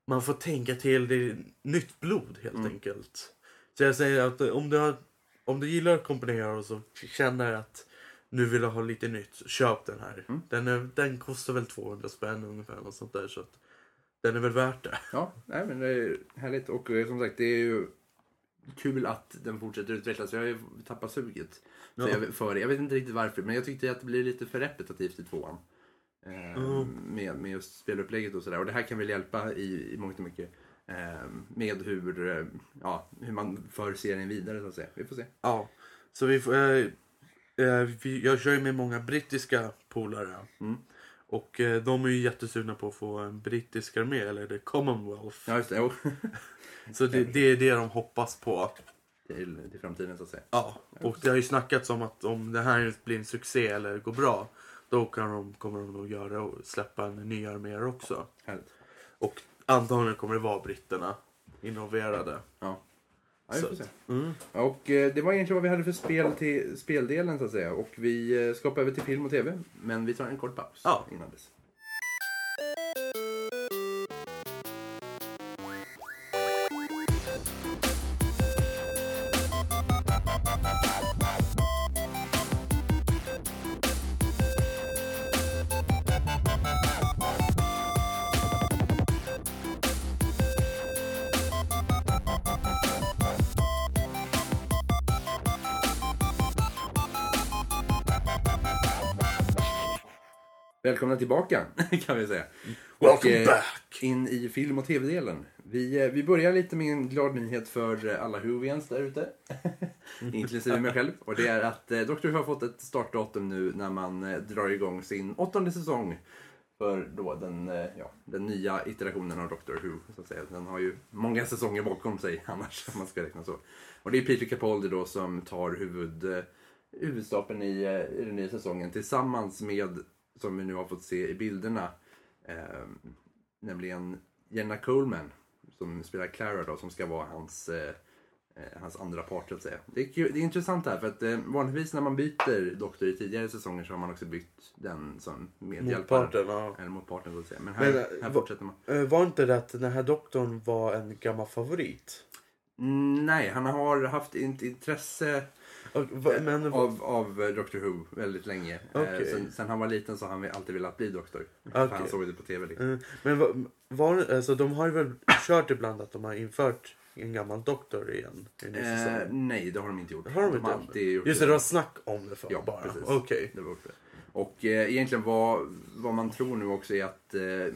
man får tänka till, det nytt blod helt Mm. enkelt. Så jag säger att om du, har, om du gillar att komponera och så känner att nu vill jag ha lite nytt, köp den här. Mm. Den, är, den kostar väl 200 spänn ungefär och sånt där så att den är väl värt det. Ja, nej, men det är härligt. Och eh, som sagt, det är ju kul att den fortsätter utvecklas. Jag har ju tappat suget Ja. för, jag, för det. Jag vet inte riktigt varför, men jag tyckte att det blir lite för repetitivt i tvåan. Eh, Mm. med, med just spelupplägget och sådär. Och det här kan väl hjälpa i, i mångt och mycket. Eh, med hur, eh, ja, hur man för serien vidare så att säga. Vi får se. Ja, så vi får... Eh, vi, jag kör ju med många brittiska polare. Mm. Och eh, de är ju jättesugna på att få en brittisk armé, eller the Commonwealth. Ja, just det. Så det, det är det de hoppas på. till, till framtiden så att säga. Ja, och det har ju snackats om att om det här blir en succé eller går bra, då kan de, kommer de nog göra och släppa en ny armé också. Härligt. Och antagligen kommer det vara britterna involverade. Ja. Ja, vi får se. Mm. Och eh, det var egentligen vad vi hade för spel till speldelen så att säga. Och vi eh, ska hoppa över till film och tv. Men vi tar en kort paus Ja. innan dess. Välkomna tillbaka kan vi säga. Welcome eh, back! In i film och tv-delen. Vi, eh, vi börjar lite med en glad nyhet för eh, alla Whovians där ute. Inklusive mig själv. Och det är att Doctor Who har fått ett startdatum nu när man drar igång sin åttonde säsong. För då den, ja, den nya iterationen av Doctor Who. Så att säga. Den har ju många säsonger bakom sig annars om man ska räkna så. Och det är Peter Capaldi då som tar huvud, huvudstapeln i, i den nya säsongen tillsammans med, som vi nu har fått se i bilderna, eh, nämligen Jenna Coleman som spelar Clara då, som ska vara hans, eh, eh, hans andra part så att säga. Det är, kul, det är intressant här för att eh, vanligtvis när man byter doktor i tidigare säsonger så har man också bytt den som medhjälpare. Motparten, ja. Eller motparten så att säga. Men här, Men, eh, här fortsätter man. Eh, Var inte det att den här doktorn var en gammal favorit? Mm, nej, han har haft intresse Och, va, men, Eh, av, av eh, Doctor Who väldigt länge. Eh, Okej. Sen, sen han var liten så har han alltid velat bli doktor. För Okej. han såg det på tv. Liksom. eh, men va, var, alltså, de har ju väl kört ibland att de har infört en gammal doktor igen? Eh, nej, det har de inte gjort. Har de inte alltid gjort Just det, det var snack om det för Ja, bara. precis. Okej. Det var uppe. Och eh, egentligen vad, vad man tror nu också är att eh,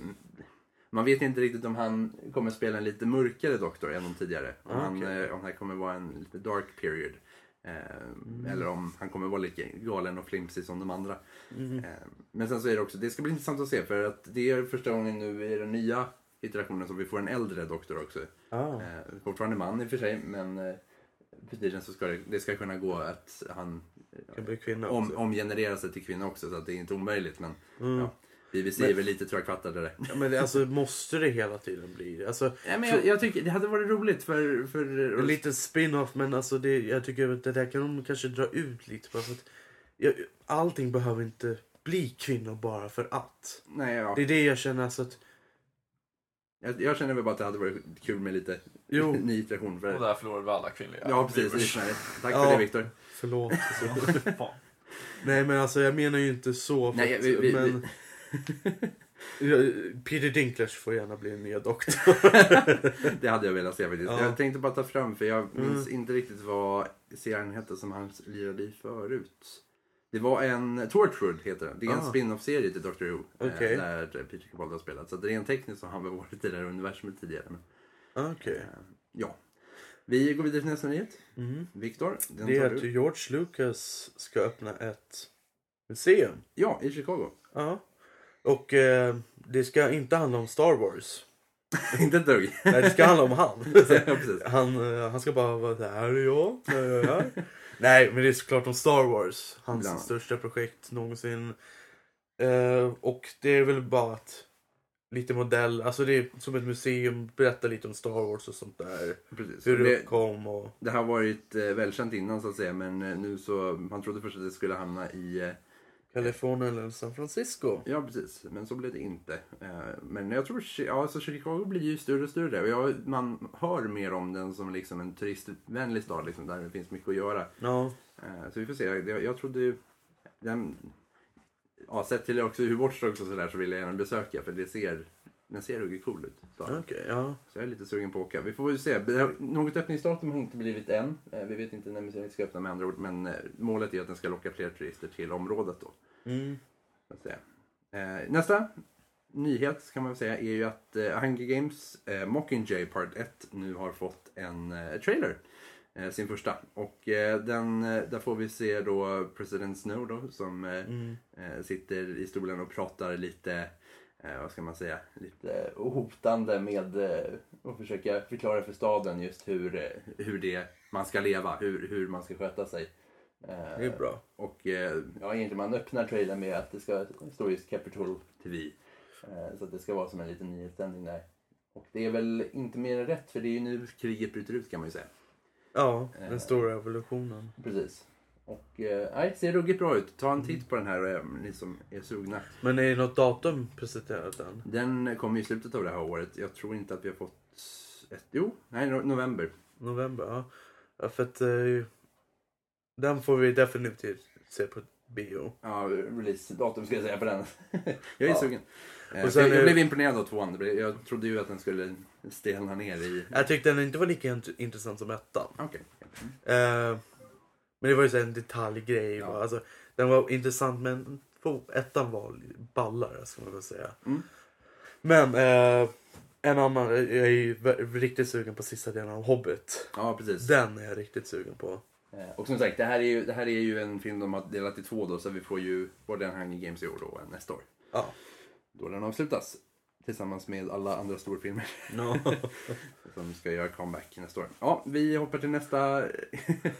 man vet inte riktigt om han kommer spela en lite mörkare doktor än de tidigare. Om, han, Okej. eh, om det här kommer vara en lite dark period. Eh, Eller om han kommer vara lika galen och flimsig som de andra. Mm. Eh, men sen så är det också, det ska bli intressant att se för att det är första gången nu i den nya iterationen som vi får en äldre doktor också. Ah. Eh, fortfarande man i och för sig men för tiden så ska det, det ska kunna gå att han om, omgenerera sig till kvinna också så att det är inte omöjligt. Men Mm. ja, BBC är väl lite trögfattade där. Ja, men det, alltså, måste det hela tiden bli? Alltså, Ja, men jag, jag tycker det hade varit roligt för... för en liten spin-off men alltså det, jag tycker att det där kan de kanske dra ut lite. Bara för att, jag, allting behöver inte bli kvinnor bara för att. Nej, ja. Det är det jag känner. Alltså att, jag, jag känner väl bara att det hade varit kul med lite Jo. ny iteration. Och För, där förlorade vi alla kvinnliga. ja, precis. lyssnare. Tack Ja. för det, Viktor. förlåt. Nej men alltså jag menar ju inte så. För Nej, att, vi- vi- men, Ja, Peter Dinklage får gärna bli en nya doktor. Det hade jag velat se faktiskt. Ja. Jag tänkte bara ta fram, för jag minns Mm. inte riktigt vad serien hette som han lirade i förut. Det var en, Torchwood heter den. Det är en Ah. spin-off-serie till Doctor Who. eh, Okej. Där Peter Capaldi har spelat. Så rent tekniskt så har han väl varit i det här universumet tidigare. Okej. eh, ja. Vi går vidare till nästa nyhet. Mm. Viktor, Det är att. George Lucas ska öppna ett museum. Ja, i Chicago. Ja. Och eh, det ska inte handla om Star Wars. inte ett dugg. Nej, det ska handla om han. ja. Han, eh, han ska bara vara där. Här är jag. Där är jag här. Nej, men det är såklart om Star Wars. Hans Bland största projekt någonsin. Eh, och det är väl bara att lite modell, alltså det är som ett museum, berätta lite om Star Wars och sånt där. precis. Hur det Det, uppkom och... det har varit eh, välkänt innan så att säga. Men eh, nu så, man trodde först att det skulle hamna i eh, Kalifornien eller San Francisco. Ja, precis. Men så blev det inte. Eh, Men jag tror ja, alltså Chicago blir ju större och större. Och jag, man hör mer om den som liksom en turistvänlig stad liksom, där det finns mycket att göra. Ja, Eh, Så vi får se. Jag, jag trodde. Den, ja, sett till också hur Watch Dogs och sådär så vill jag gärna besöka för det ser, den ser ruggigt cool ut. Så. okej. ja. så jag är lite sugen på att åka. Vi får väl se. Något öppningsdatum har inte blivit än. Eh, Vi vet inte när museet ska öppna med andra ord. Men eh, målet är att den ska locka fler turister till området då. Mm. Eh, nästa nyhet kan man väl säga är ju att Hunger Games Mockingjay Part 1 nu har fått en trailer. Sin första. Och den, där får vi se då President Snow då som Mm. sitter i stolen och pratar lite, vad ska man säga, lite hotande med eh, att försöka förklara för staden just hur, eh, hur det man ska leva, hur, hur man ska sköta sig. Eh, Det är bra. och eh, ja, egentligen man öppnar trailern med att det ska stå just Capitol TV. Eh, så att det ska vara som en liten nyhetssändning där. Och det är väl inte mer än rätt för det är ju nu kriget bryter ut kan man ju säga. Ja, Eh. den stora revolutionen. Precis. Och eh, nej, ser ruggigt bra ut. Ta en titt på den här eh, ni som är sugna. Men är det något datum presenterat än? Den kommer i slutet av det här året. Jag tror inte att vi har fått ett... Jo, nej, no- november. November, ja. ja för att eh, den får vi definitivt se på bio. Ja, release-datum ska jag säga på den. jag är Ja. sugen. Eh, Och sen jag, jag blev imponerad av tvåan. Jag trodde ju att den skulle stelna ner i... Jag tyckte den inte var lika int- intressant som ettan. Okej. Eh, men det var ju så en detaljgrej. Ja. Alltså, den var intressant men ettan var ballare ska man väl säga. Mm. Men eh, en annan, jag är ju riktigt sugen på sista delen av Hobbit. Ja, precis. Den är jag riktigt sugen på. Eh, Och som sagt, det här, är ju, det här är ju en film de har delat i två då, så vi får ju både en Hunger Games i år och en nästa år. Ja. Då den avslutas. Tillsammans med alla andra storfilmer No. som ska göra comeback nästa år. Ja, vi hoppar till nästa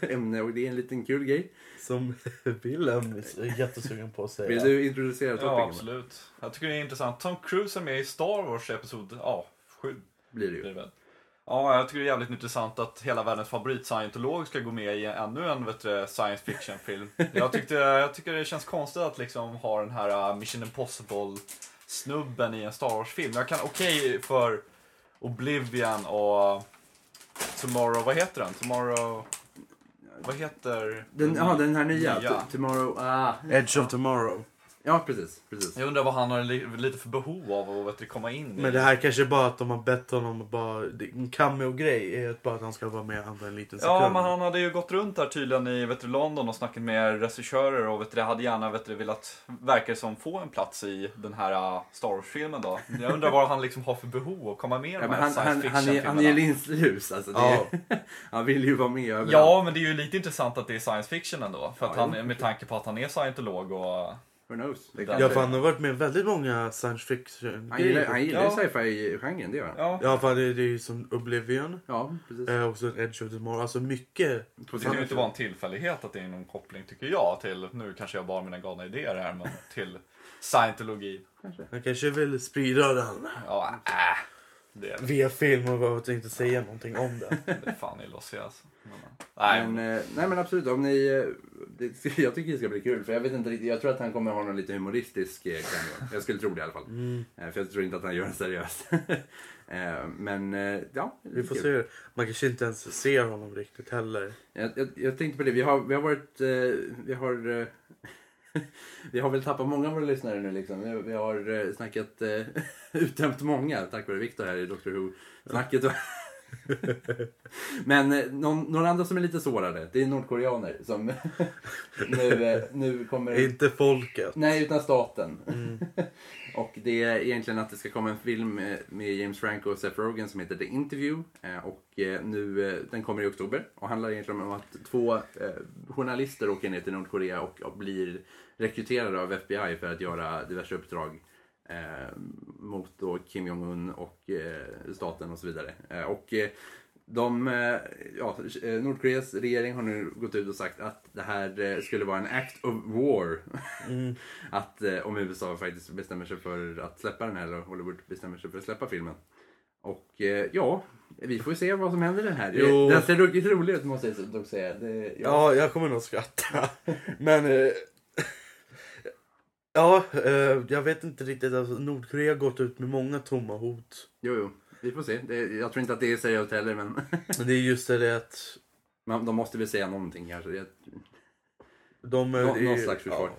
ämne och det är en liten kul grej. Som Willem är jättesugen på att säga. Vill du introducera Ja, topiken? absolut. Jag tycker det är intressant. Tom Cruise är med i Star Wars episod ja, 7. Blir det Blir det ju. Ja, jag tycker det är jävligt intressant att hela världens favoritscientolog ska gå med i ännu en vet du, science fiction-film. Jag, tyckte, jag tycker det känns konstigt att liksom ha den här uh, Mission Impossible-snubben i en Star Wars-film. Jag kan okej för Oblivion och Tomorrow, vad heter den? Tomorrow... Vad heter Den, ja, den här nya. Nya. Tomorrow. Ah. Edge of tomorrow. Ja, precis. precis. Jag undrar vad han har li- lite för behov av att vet du, komma in i. Men det här kanske är bara att de har bett honom att bara... En cameo-grej är att bara att han ska vara med använda en liten sekund. Ja, men han hade ju gått runt där tydligen i vet du, London och snackat med regissörer och vet du, hade gärna vet du, velat, verkar som, få en plats i den här uh, Star Wars-filmen då. Jag undrar vad han liksom har för behov att komma med i Ja, men här han, science han, han, är, han är fiction-filmerna. linslus. Alltså, Ja. han vill ju vara med överallt. Ja, men det är ju lite intressant att det är science fiction ändå. För att Ja, han, med tanke på att han är scientolog och... Who knows? Det Ja, kanske- för han har varit med väldigt många science fiction han gillar, han gillar ju Ja. sci-fi-genren, det gör han. Ja, Ja, för det, det är ju som Oblivion. Ja, precis. Eh, och så Edge of tomorrow. Alltså mycket. det kan ju inte vara en tillfällighet att det är någon koppling, tycker jag, till... Nu kanske jag bara har mina galna idéer här, men till scientologi. Han kanske vill sprida den Ja, äh, det, via film och behöver inte säga någonting om det. det är fan illa att se alltså. Nej, Men, eh, nej men absolut, om ni, eh, det, jag tycker det ska bli kul för jag vet inte riktigt, jag tror att han kommer ha någon lite humoristisk eh, cameo. Jag skulle tro det i alla fall. Mm. Eh, För jag tror inte att han gör den seriöst. Eh, men eh, ja, det Vi får kul. se. Man kanske inte ens ser honom riktigt heller. Jag, jag, jag tänkte på det, vi har, vi har varit, eh, vi har, eh, vi har väl tappat många av våra lyssnare nu liksom. Vi, vi har eh, snackat, eh, uttömt många tack vare Viktor här i Doctor Who-snacket. Men eh, någon, några andra som är lite sårade, det är nordkoreaner som nu, eh, nu kommer... Inte folket. Nej, utan staten. och det är egentligen att det ska komma en film med- med James Franco och Seth Rogen som heter The Interview. Eh, Och eh, nu, eh, den kommer i oktober och handlar egentligen om att två eh, journalister åker ner till Nordkorea och, och blir rekryterade av FBI för att göra diverse uppdrag. Eh, mot då Kim Jong-Un och eh, staten och så vidare. Eh, och de, ja, Nordkoreas regering har nu gått ut och sagt att det här skulle vara en act of war. att eh, om USA faktiskt bestämmer sig för att släppa den här, eller Hollywood bestämmer sig för att släppa filmen. Och ja, vi får se vad som händer i den här. Jo. Den ser rolig ut måste jag dock säga. Det, ja. Ja, jag kommer nog skratta. Men... Ja, eh, jag vet inte riktigt. Alltså, Nordkorea har gått ut med många tomma hot. Jo, jo, vi får se. Det, jag tror inte att det är seriöst heller, men Men det är just det att man, de måste väl säga någonting kanske. Det, de... Nå- det är- någon slags försvar.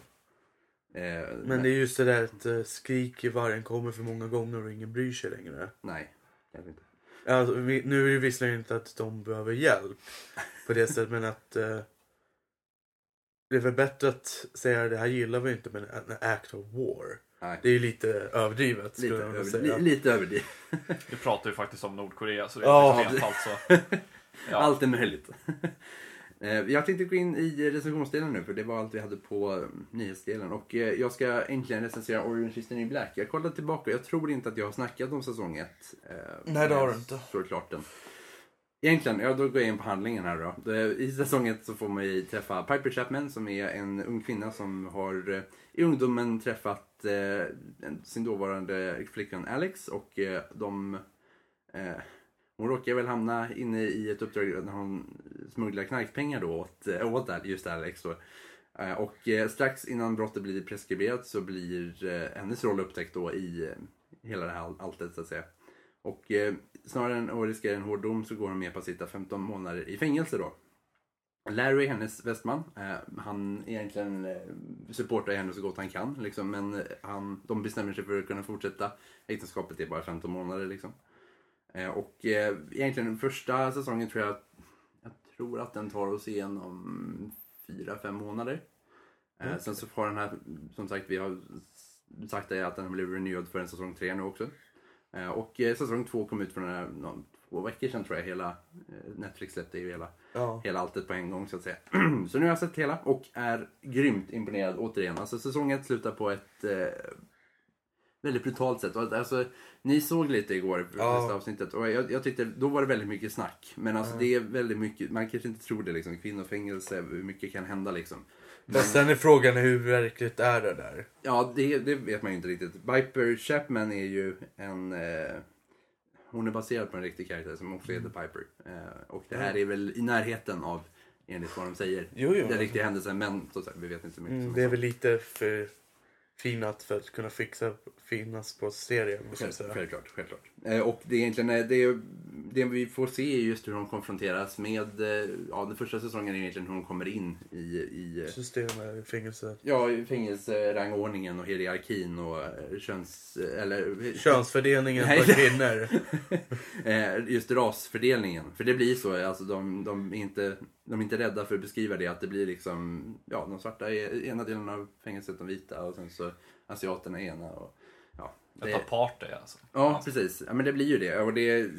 ja. eh, Men det är just det där att eh, skrik i vargen kommer för många gånger och ingen bryr sig längre. Nej, kanske inte. Alltså, vi, nu är det visserligen inte att de behöver hjälp på det sättet, men att eh, det är väl bättre att säga det här gillar vi inte, men en act of war. Nej. Det är ju lite överdrivet skulle Lite, jag vilja över, säga. li, lite överdrivet. Vi pratar ju faktiskt om Nordkorea så det Ja, är det- rent alltså. Ja. Allt är möjligt. Eh, Jag tänkte gå in i recensionsdelen nu, för det var allt vi hade på eh, nyhetsdelen. Och eh, jag ska äntligen recensera Orange is the New Black. Jag kollade tillbaka, jag tror inte att jag har snackat om säsong 1. Nej, det har du inte. Så klart den. Egentligen, ja, då går jag in på handlingen här då. I säsong 1 så får man ju träffa Piper Chapman som är en ung kvinna som har eh, i ungdomen träffat eh, sin dåvarande flickvän Alex och eh, de eh, hon råkar väl hamna inne i ett uppdrag när hon smugglar knarkpengar då åt, eh, åt just Alex då. Eh, Och eh, strax innan brottet blir preskriberat så blir eh, hennes roll upptäckt då i eh, hela det här alltet så att säga. Och eh, snarare än att riskera en hård dom så går hon med på att sitta 15 månader i fängelse då. Larry, hennes västman, eh, han egentligen eh, supportar henne så gott han kan. Liksom, men eh, han, de bestämmer sig för att kunna fortsätta. Äktenskapet är bara 15 månader. Liksom. Eh, och eh, egentligen första säsongen tror jag, jag tror att den tar oss igenom 4-5 månader. Eh, Sen så får den här, som sagt vi har sagt att den blev renewad för en säsong 3 nu också. Eh, Och eh, säsong 2 kom ut för några, någon, två veckor sedan tror jag. Hela, eh, Netflix släppte ju hela Ja. hela alltet på en gång så att säga. så nu har jag sett hela och är grymt imponerad återigen. Alltså säsong 1 slutar på ett eh, väldigt brutalt sätt. Alltså, ni såg lite igår, Ja. första avsnittet, och jag, jag tyckte då var det väldigt mycket snack. Men alltså det är väldigt mycket, man kanske inte tror det liksom, kvinnofängelse, hur mycket kan hända liksom. Fast sen är frågan hur verkligt är det där? Ja, det, det vet man ju inte riktigt. Viper Chapman är ju en... Eh, hon är baserad på en riktig karaktär som också heter Piper. Eh, och det här är väl i närheten av, enligt vad de säger, Jo, jo. den riktiga händelsen. Men så, vi vet inte så mycket. Mm, som det är väl lite för finat för att kunna fixa, finnas på serien. Självklart, självklart. Eh, och det är egentligen eh, det, det vi får se är just hur de konfronteras med, eh, ja den första säsongen är egentligen hur de kommer in i, i eh, System, fängelse. Ja, i fängelserangordningen och hierarkin och köns... Eller... Könsfördelningen Nej, för kvinnor. Eh, just rasfördelningen. För det blir så, alltså de, de, är inte, de är inte rädda för att beskriva det, att det blir liksom, ja, de svarta är ena delen av fängelset, de vita och sen så asiaterna i ena. Och, ja, det, apartheid alltså. ja, precis. Ja, men det blir ju det. Och det,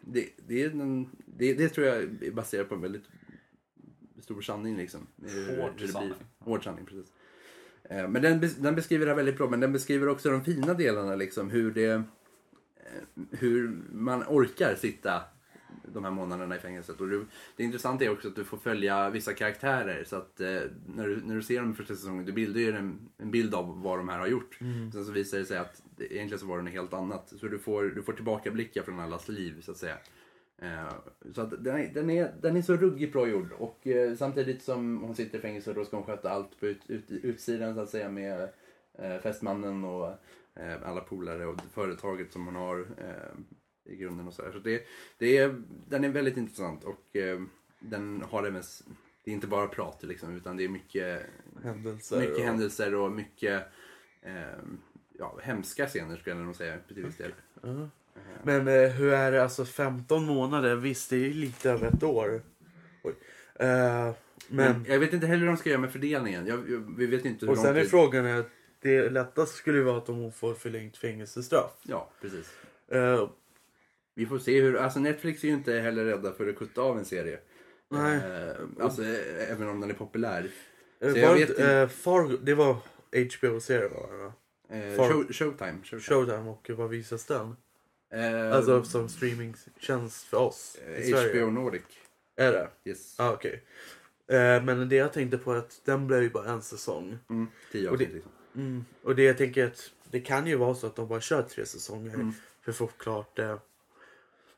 det, det, är en, det, det tror jag är baserat på en väldigt stor sanning liksom. Hård sanning. Hård sanning, precis. Eh, Men den, den beskriver det här väldigt bra, men den beskriver också de fina delarna, liksom hur det... eh, Hur man orkar sitta de här månaderna i fängelset. Och du, det intressanta är också att du får följa vissa karaktärer. Så att eh, när, du, när du ser dem i första säsongen, du bildar ju en, en bild av vad de här har gjort. Sen så visar det sig att egentligen så var det något helt annat. Så du får, du får tillbakablickar från allas liv, så att säga. Eh, så att den, är, den, är, den är så ruggigt bra gjord. Och eh, samtidigt som hon sitter i fängelse då ska hon sköta allt på ut, ut, utsidan så att säga med eh, fästmannen och eh, alla polare och företaget som hon har eh, i grunden och så, här. så det, det är, Den är väldigt intressant och eh, den har även, det är inte bara prat liksom utan det är mycket händelser. mycket och- händelser och mycket eh, ja, hemska scener skulle jag nog säga till viss del. Ja. Men eh, hur är det, alltså 15 månader, visst det är ju lite över ett år. Eh, Men men, jag vet inte heller hur de ska göra med fördelningen. Jag, jag, vi vet inte hur och sen är frågan är, det lättaste skulle ju vara att de får förlängt fängelsestraff. Ja, precis. Eh, Vi får se hur, alltså Netflix är ju inte heller rädda för att kutta av en serie. nej. Eh, alltså eh, även om den är populär. Eh, så jag var vet eh, Fargo, det var HBO-serie var va? Eh, show, showtime. showtime. Showtime och vad visas den? Eh, Alltså som streamingtjänst för oss i eh, Sverige. HBO Nordic. Är det? Yes. Ah. Eh, men det jag tänkte på är att den blev ju bara en säsong. Mm, tio avsnitt liksom. Mm. Och det jag tänker att det kan ju vara så att de bara kör tre säsonger Mm. för att få klart det.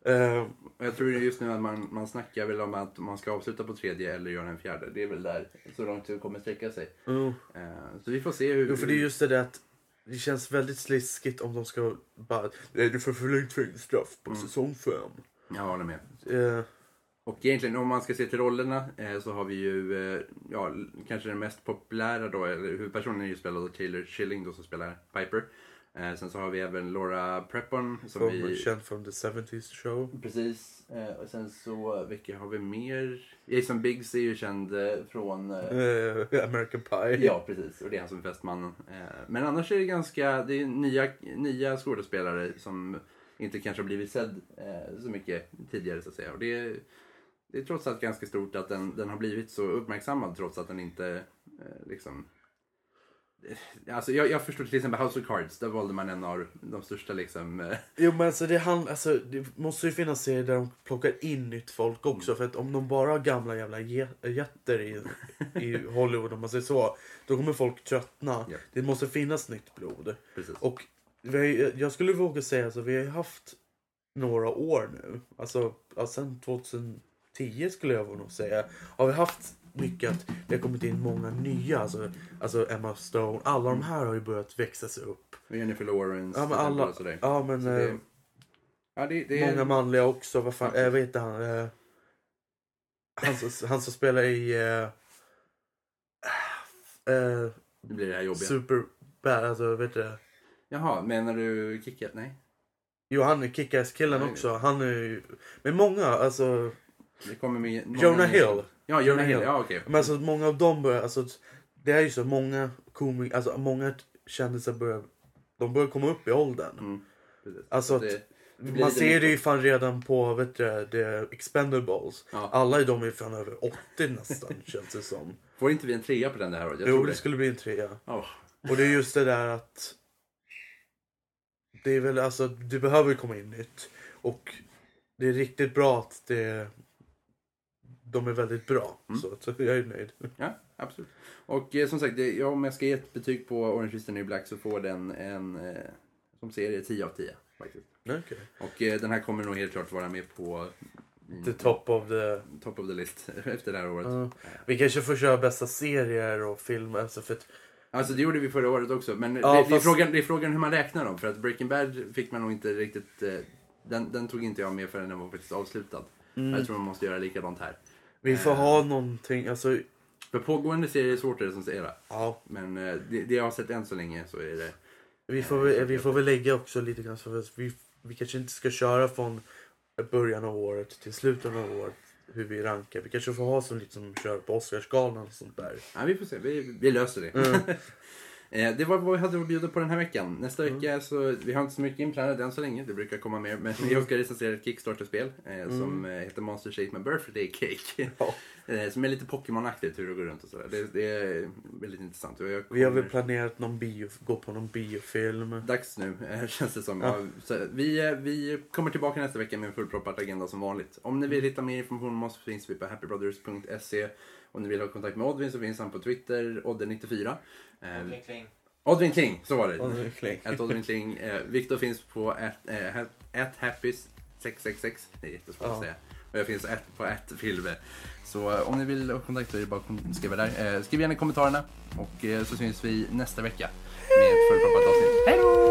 Eh, Jag tror just nu att man, man snackar väl om att man ska avsluta på tredje eller göra en fjärde. Det är väl där så långt det kommer sträcka sig. jo. Eh, så vi får se hur... Jo, för det är just det där att det känns väldigt sliskigt om de ska bara Nej, du får förlängt fängelsestraff på Mm. säsong fem. Jag håller med. Eh, Och egentligen om man ska se till rollerna eh, så har vi ju, eh, ja, kanske den mest populära då, eller huvudpersonen är ju spelad av Taylor Schilling då som spelar Piper. Eh, sen så har vi även Laura Prepon som från, vi... Känd från The 70s show. Precis. Eh, och sen så, vilka har vi mer? Jason Biggs är ju känd eh, från... Eh, Eh, American Pie. ja, precis. Och det är han som är fästmannen. Eh, men annars är det ganska, det är nya, nya skådespelare som inte kanske har blivit sedd så mycket tidigare så att säga. Och det, är- det är trots allt ganska stort att den, den har blivit så uppmärksammad trots att den inte liksom... Alltså jag, jag förstår till exempel House of Cards, där valde man en av de största liksom... Eh, Jo men alltså det, hand, alltså det måste ju finnas serier där de plockar in nytt folk också. För att om de bara har gamla jävla jä- jätter i, i Hollywood om man säger så. Då kommer folk tröttna. Ja. Det måste finnas nytt blod. precis. Och vi jag skulle våga säga att alltså, vi har haft några år nu. Alltså ja, sen 2010 skulle jag nog säga. Har vi haft mycket att det har kommit in många nya. Alltså, alltså Emma Stone. Alla de här har ju börjat växa sig upp. Jennifer Lawrence Ja men alla. sådär. Ja men. Så eh, det, ja, det, det är... Många manliga också. Vad fan, äh, vad heter han? Eh, han, som, han som spelar i... Uh, uh, Nu blir det här jobbiga. Superbad, alltså vet du? Jaha, menar du Kicket? Nej. Jo, han är Kick-Ass-killen också. Han är ju... Men många, alltså... Det kommer med Jonah Hill. Ja, Hill. Hill. Ja, okej. Men alltså många av dem börjar... Alltså, det är ju så, många komiker, alltså många kändisar börjar... De börjar komma upp i åldern. Mm. Alltså det, blir Man ser det ju fan redan på vet du, The Expendables. Ja. Alla de är fan över 80 nästan, känns det som. Får inte vi en trea på den det här året? Jag Jo, det det. skulle bli en trea. Ja. Och det är just det där att det är väl alltså, det behöver komma in nytt. Och det är riktigt bra att det de är väldigt bra. Mm. Så att jag är nöjd. ja, absolut. Och eh, som sagt, det, ja, om jag ska ge ett betyg på Orange is the New Black så får den en, eh, som serie, 10 av 10. Faktiskt. Okay. Och eh, den här kommer nog helt klart vara med på The top of the... top of the list efter det här året. Ja. vi kanske får köra bästa serier och filmer. Alltså för att, Alltså det gjorde vi förra året också, men Ja, det, det, är fast- frågan, det är frågan hur man räknar dem. För att Breaking Bad fick man nog inte riktigt... Eh, den, den tog inte jag med förrän den var faktiskt avslutad. mm, Jag tror man måste göra likadant här. Vi får ha någonting. Alltså, För pågående serier är svårt att recensera. ja, Men eh, det, det jag har sett än så länge så är det... vi, får, väl- vi får väl lägga också lite grann. Så att vi, vi kanske inte ska köra från början av året till slutet av året. Hur vi rankar. Vi kanske får ha som lite som kör på Oscarsgalan och sånt där. Ja, vi får se, vi, vi löser det. Mm. eh, det var vad vi hade att bjuda på den här veckan. Nästa vecka så, vi har inte så mycket inplanerat än så länge, det brukar komma mer. Men jag ska recensera ett Kickstarter-spel eh, som eh, heter Monster Shake My Birthday Cake. Ja. eh, som är lite Pokémon-aktigt hur det går runt och sådär. Det, det är väldigt intressant. Jag Vi har väl kommer- planerat någon bio, gå på någon biofilm. Dags nu, eh, känns det som. Ja. Så vi, eh, vi kommer tillbaka nästa vecka med en fullproppad agenda som vanligt. Om ni vill hitta mer information om oss finns vi på happybrothers.se. Om ni vill ha kontakt med Odvin så finns han på Twitter, Odde94. Eh, Kling, kling. Odvin Kling, så var det. Odvin Kling. Odvin Kling. Eh, Viktor finns på at, eh, at happys666. Det är jättesvårt att säga. Och jag finns på att filve. Så om ni vill ha kontakt så är det bara att skriva där. Skriv gärna i kommentarerna. Och så syns vi nästa vecka med ett fullproppat avsnitt. Hej då!